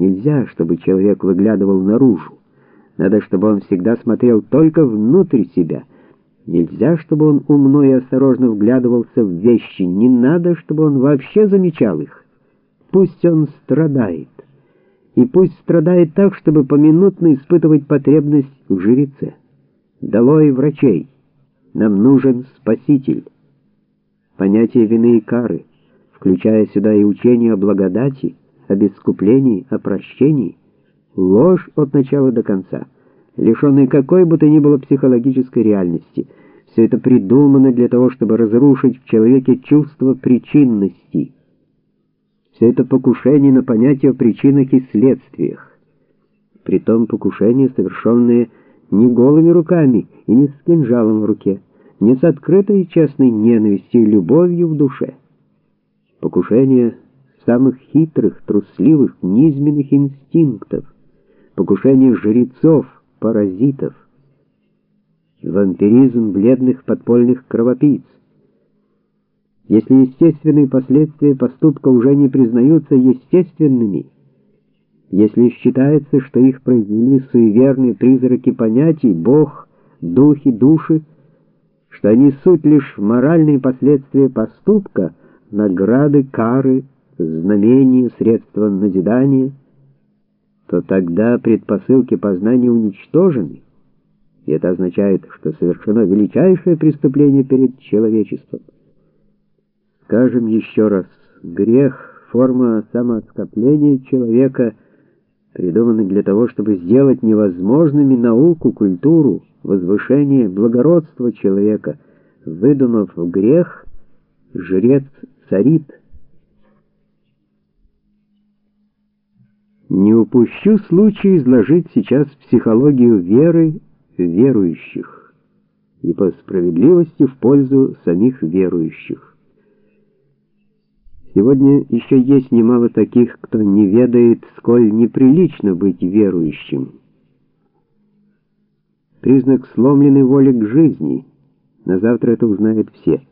Нельзя, чтобы человек выглядывал наружу. Надо, чтобы он всегда смотрел только внутрь себя. Нельзя, чтобы он умно и осторожно вглядывался в вещи. Не надо, чтобы он вообще замечал их. Пусть он страдает. И пусть страдает так, чтобы поминутно испытывать потребность в жреце. Долой врачей. Нам нужен спаситель. Понятие вины и кары, включая сюда и учение о благодати, об искуплении, о прощении, ложь от начала до конца, лишенная какой бы то ни было психологической реальности. Все это придумано для того, чтобы разрушить в человеке чувство причинности. Все это покушение на понятие о причинах и следствиях. Притом покушение, совершенное не голыми руками и не с кинжалом в руке, не с открытой и честной ненавистью и любовью в душе. Покушение самых хитрых, трусливых, низменных инстинктов, покушение жрецов, паразитов, вампиризм бледных подпольных кровопийц. Если естественные последствия поступка уже не признаются естественными, если считается, что их произвели суеверные призраки понятий, Бог, духи, души, что они суть лишь моральные последствия поступка, награды, кары, знамения, средства назидания, то тогда предпосылки познания уничтожены, и это означает, что совершено величайшее преступление перед человечеством. Скажем еще раз, грех — форма самооскопления человека, придуманный для того, чтобы сделать невозможными науку, культуру, возвышение, благородство человека. Выдумав грех, жрец царит. Не упущу случай изложить сейчас психологию веры верующих и по справедливости в пользу самих верующих. Сегодня еще есть немало таких, кто не ведает, сколь неприлично быть верующим. Признак сломленной воли к жизни. На завтра это узнают все.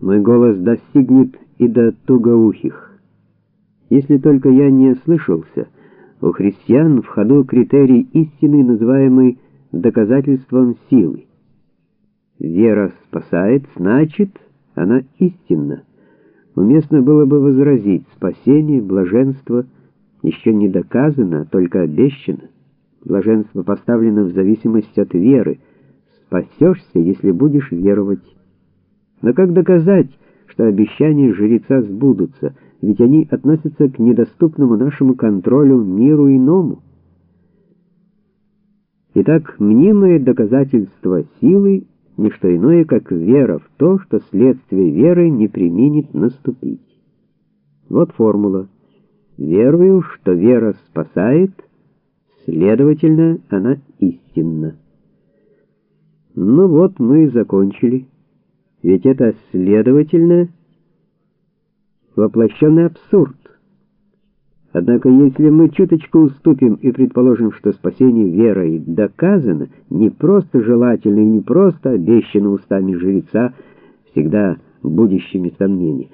Мой голос достигнет и до тугоухих. Если только я не ослышался, у христиан в ходу критерий истины, называемый доказательством силы. Вера спасает, значит, она истинна. Уместно было бы возразить, спасение, блаженство еще не доказано, а только обещано. Блаженство поставлено в зависимость от веры. Спасешься, если будешь веровать. Но как доказать, что обещания жреца сбудутся, ведь они относятся к недоступному нашему контролю миру иному? Итак, мнимое доказательство силы не что иное, как вера в то, что следствие веры не применит наступить. Вот формула. Верую, что вера спасает, следовательно, она истинна. Ну вот мы и закончили. Ведь это следовательно воплощенный абсурд. Однако, если мы чуточку уступим и предположим, что спасение верой доказано, не просто желательно и не просто обещано устами жреца, всегда будущими сомнений,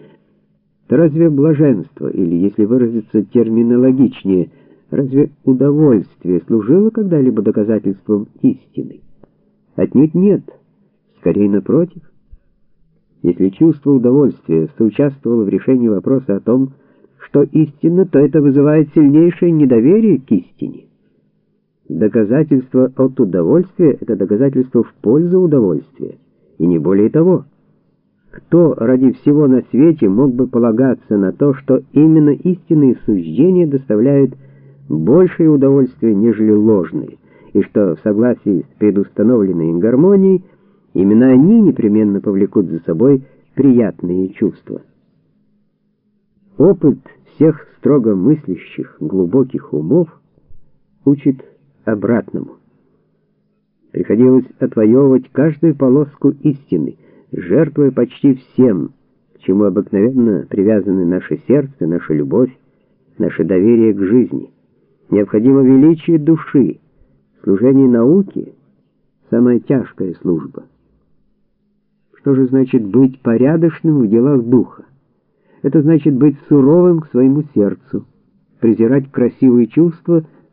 то разве блаженство, или, если выразиться терминологичнее, разве удовольствие служило когда-либо доказательством истины? Отнюдь нет, скорее напротив. Если чувство удовольствия соучаствовало в решении вопроса о том, что истинно, то это вызывает сильнейшее недоверие к истине. Доказательство от удовольствия — это доказательство в пользу удовольствия, и не более того. Кто ради всего на свете мог бы полагаться на то, что именно истинные суждения доставляют большее удовольствие, нежели ложные, и что в согласии с предустановленной гармонией именно они непременно повлекут за собой приятные чувства. Опыт всех строго мыслящих, глубоких умов учит обратному. Приходилось отвоевывать каждую полоску истины, жертвуя почти всем, к чему обыкновенно привязаны наше сердце, наша любовь, наше доверие к жизни. Необходимо величие души, служение науке — самая тяжкая служба. Что же значит быть порядочным в делах духа? Это значит быть суровым к своему сердцу, презирать красивые чувства —